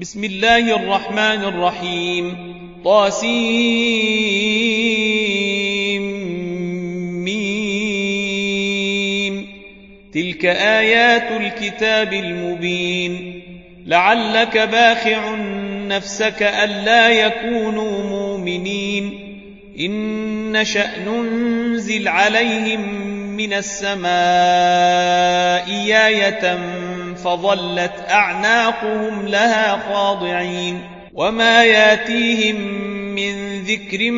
بسم الله الرحمن الرحيم. طاسيم. تلك آيات الكتاب المبين. لعلك باخع نفسك ألا يكونوا مؤمنين. إن نشأ ننزل عليهم من السماء آية فظلت أعناقهم لها خاضعين وما ياتيهم من ذكر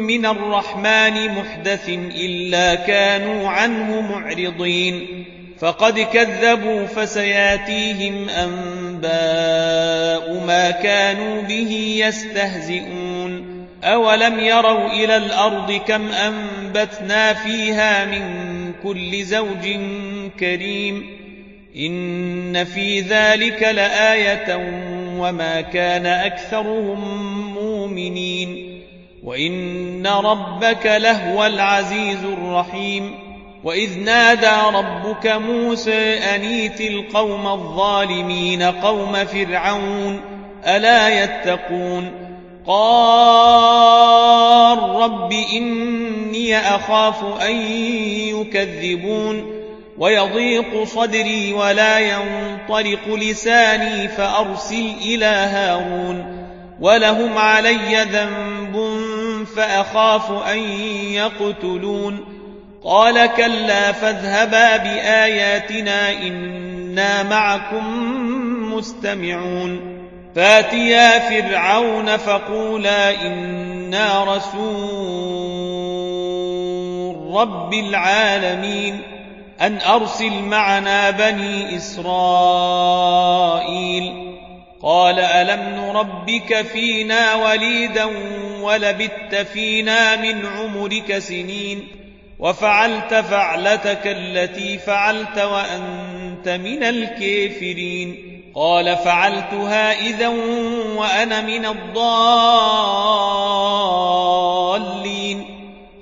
من الرحمن محدث إلا كانوا عنه معرضين فقد كذبوا فسياتيهم أنباء ما كانوا به يستهزئون أولم يروا إلى الأرض كم أنبتنا فيها من كل زوج كريم إن في ذلك لآية وما كان أكثرهم مؤمنين وإن ربك لهو العزيز الرحيم وإذ نادى ربك موسى أنيت القوم الظالمين قوم فرعون ألا يتقون قال رب إني أخاف أن يكذبون ويضيق صدري ولا ينطلق لساني فأرسل إلى هارون ولهم علي ذنب فأخاف أن يقتلون قال كلا فاذهبا بآياتنا إنا معكم مستمعون فاتيا فرعون فقولا إنا رسول رب العالمين أن أرسل معنا بني إسرائيل. قال ألم نربك فينا وليدا ولبت فينا من عمرك سنين؟ وفعلت فعلتك التي فعلت وأنت من الكافرين. قال فعلتها إذا وأنا من الضالين.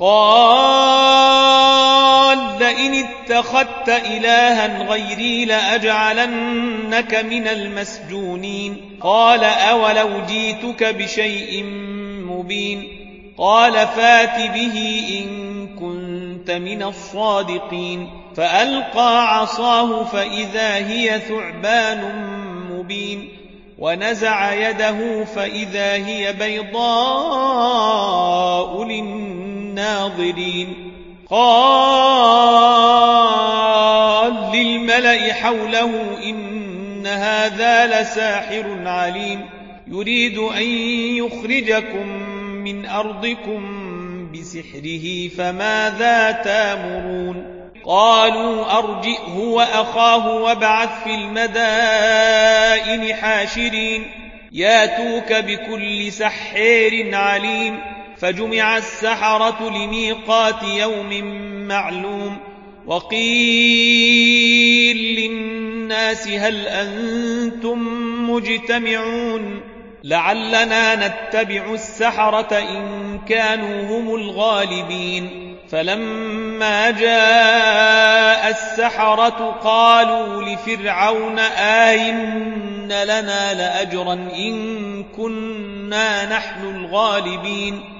قال لئن اتخذت إلها غيري لأجعلنك من المسجونين. قال أولو جيتك بشيء مبين. قال فات به إن كنت من الصادقين. فألقى عصاه فإذا هي ثعبان مبين. ونزع يده فإذا هي بيضاء للناظرين قال للملأ حوله إن هذا لساحر عليم. يريد أن يخرجكم من أرضكم بسحره فماذا تامرون؟ قالوا أرجئه وأخاه وابعث في المدائن حاشرين. ياتوك بكل سحير عليم. فجمع السحرة لميقات يوم معلوم وقيل للناس هل أنتم مجتمعون لعلنا نتبع السحرة إن كانوا هم الغالبين فلما جاء السحرة قالوا لفرعون آئن لنا لأجرا إن كنا نحن الغالبين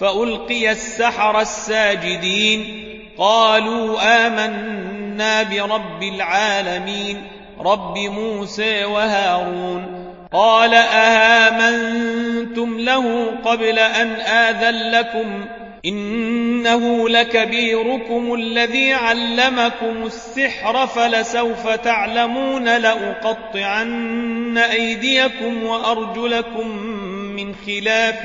فألقي السحر الساجدين قالوا آمنا برب العالمين رب موسى وهارون قال أهامنتم له قبل أن آذن لكم إنه لكبيركم الذي علمكم السحر فلسوف تعلمون لأقطعن أيديكم وأرجلكم من خلاف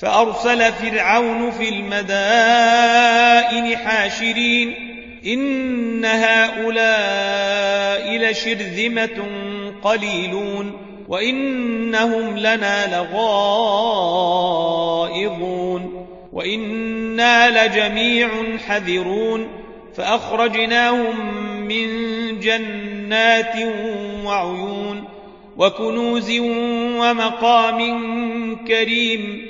فأرسل فرعون في المدائن حاشرين إن هؤلاء لشرذمة قليلون وإنهم لنا لغائظون وإنا لجميع حذرون فأخرجناهم من جنات وعيون وكنوز ومقام كريم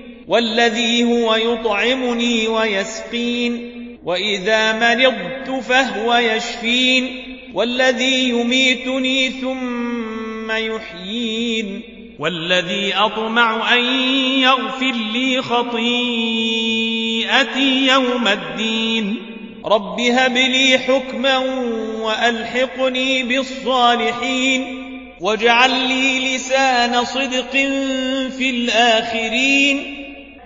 والذي هو يطعمني ويسقين وإذا مرضت فهو يشفين والذي يميتني ثم يحيين والذي أطمع أن يغفر لي خطيئتي يوم الدين. رب هب لي حكما وألحقني بالصالحين واجعل لي لسان صدق في الآخرين.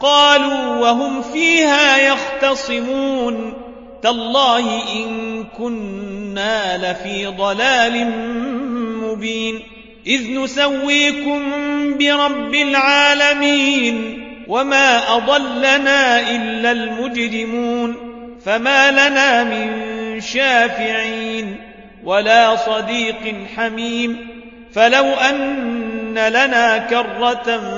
قالوا وهم فيها يختصمون. تالله إن كنا لفي ضلال مبين. إذ نسويكم برب العالمين. وما أضلنا إلا المجرمون. فما لنا من شافعين. ولا صديق حميم. فلو أن لنا كرة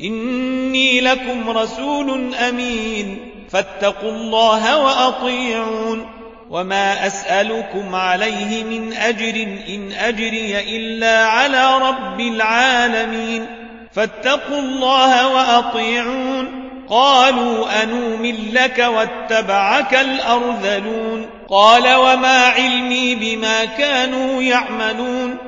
إني لكم رسول أمين. فاتقوا الله وأطيعون. وما أسألكم عليه من أجر إن أجري إلا على رب العالمين. فاتقوا الله وأطيعون. قالوا أنومن لك واتبعك الأرذلون. قال وما علمي بما كانوا يعملون.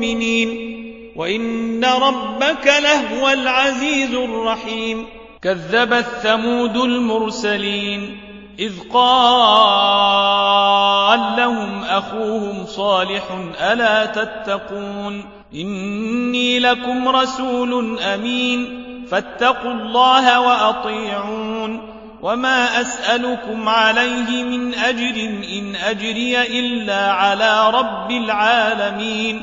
مؤمنين وإن ربك لهو العزيز الرحيم كذبت ثمود المرسلين إذ قال لهم أخوهم صالح ألا تتقون إني لكم رسول أمين فاتقوا الله وأطيعون وما أسألكم عليه من أجر إن أجري إلا على رب العالمين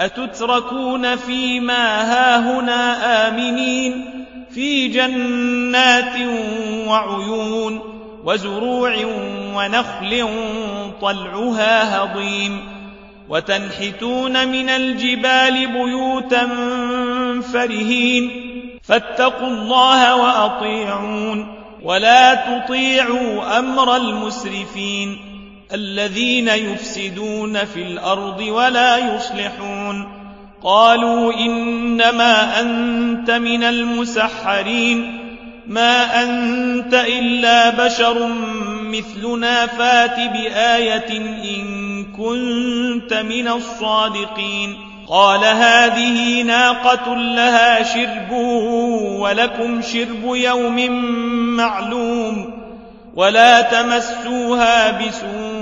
أتتركون فيما هاهنا آمنين في جنات وعيون وزروع ونخل طلعها هضيم وتنحتون من الجبال بيوتا فرهين فاتقوا الله وأطيعون ولا تطيعوا أمر المسرفين الذين يفسدون في الأرض ولا يصلحون. قالوا إنما أنت من المسحرين. ما أنت إلا بشر مثلنا فات بآية إن كنت من الصادقين. قال هذه ناقة لها شرب ولكم شرب يوم معلوم. ولا تمسوها بسوء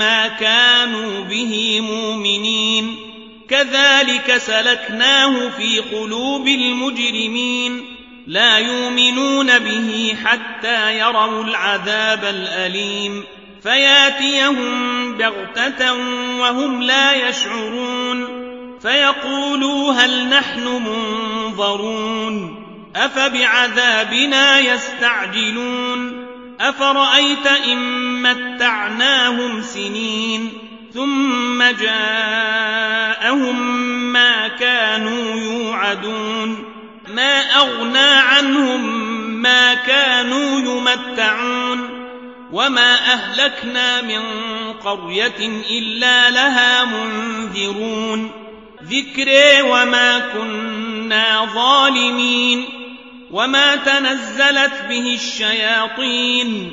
ما كانوا به مؤمنين. كذلك سلكناه في قلوب المجرمين. لا يؤمنون به حتى يروا العذاب الأليم. فياتيهم بغتة وهم لا يشعرون. فيقولوا هل نحن منظرون؟ أفبعذابنا يستعجلون؟ أفرأيت إن متعناهم سنين ثم جاءهم ما كانوا يوعدون ما أغنى عنهم ما كانوا يمتعون وما أهلكنا من قرية إلا لها منذرون ذكري وما كنا ظالمين وما تنزلت به الشياطين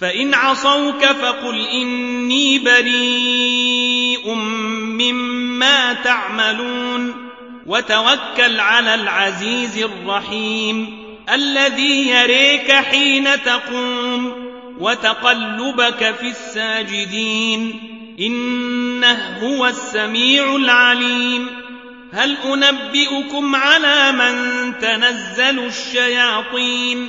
فإن عصوك فقل إني بريء مما تعملون وتوكل على العزيز الرحيم الذي يريك حين تقوم وتقلبك في الساجدين إنه هو السميع العليم هل أنبئكم على من تنزل الشياطين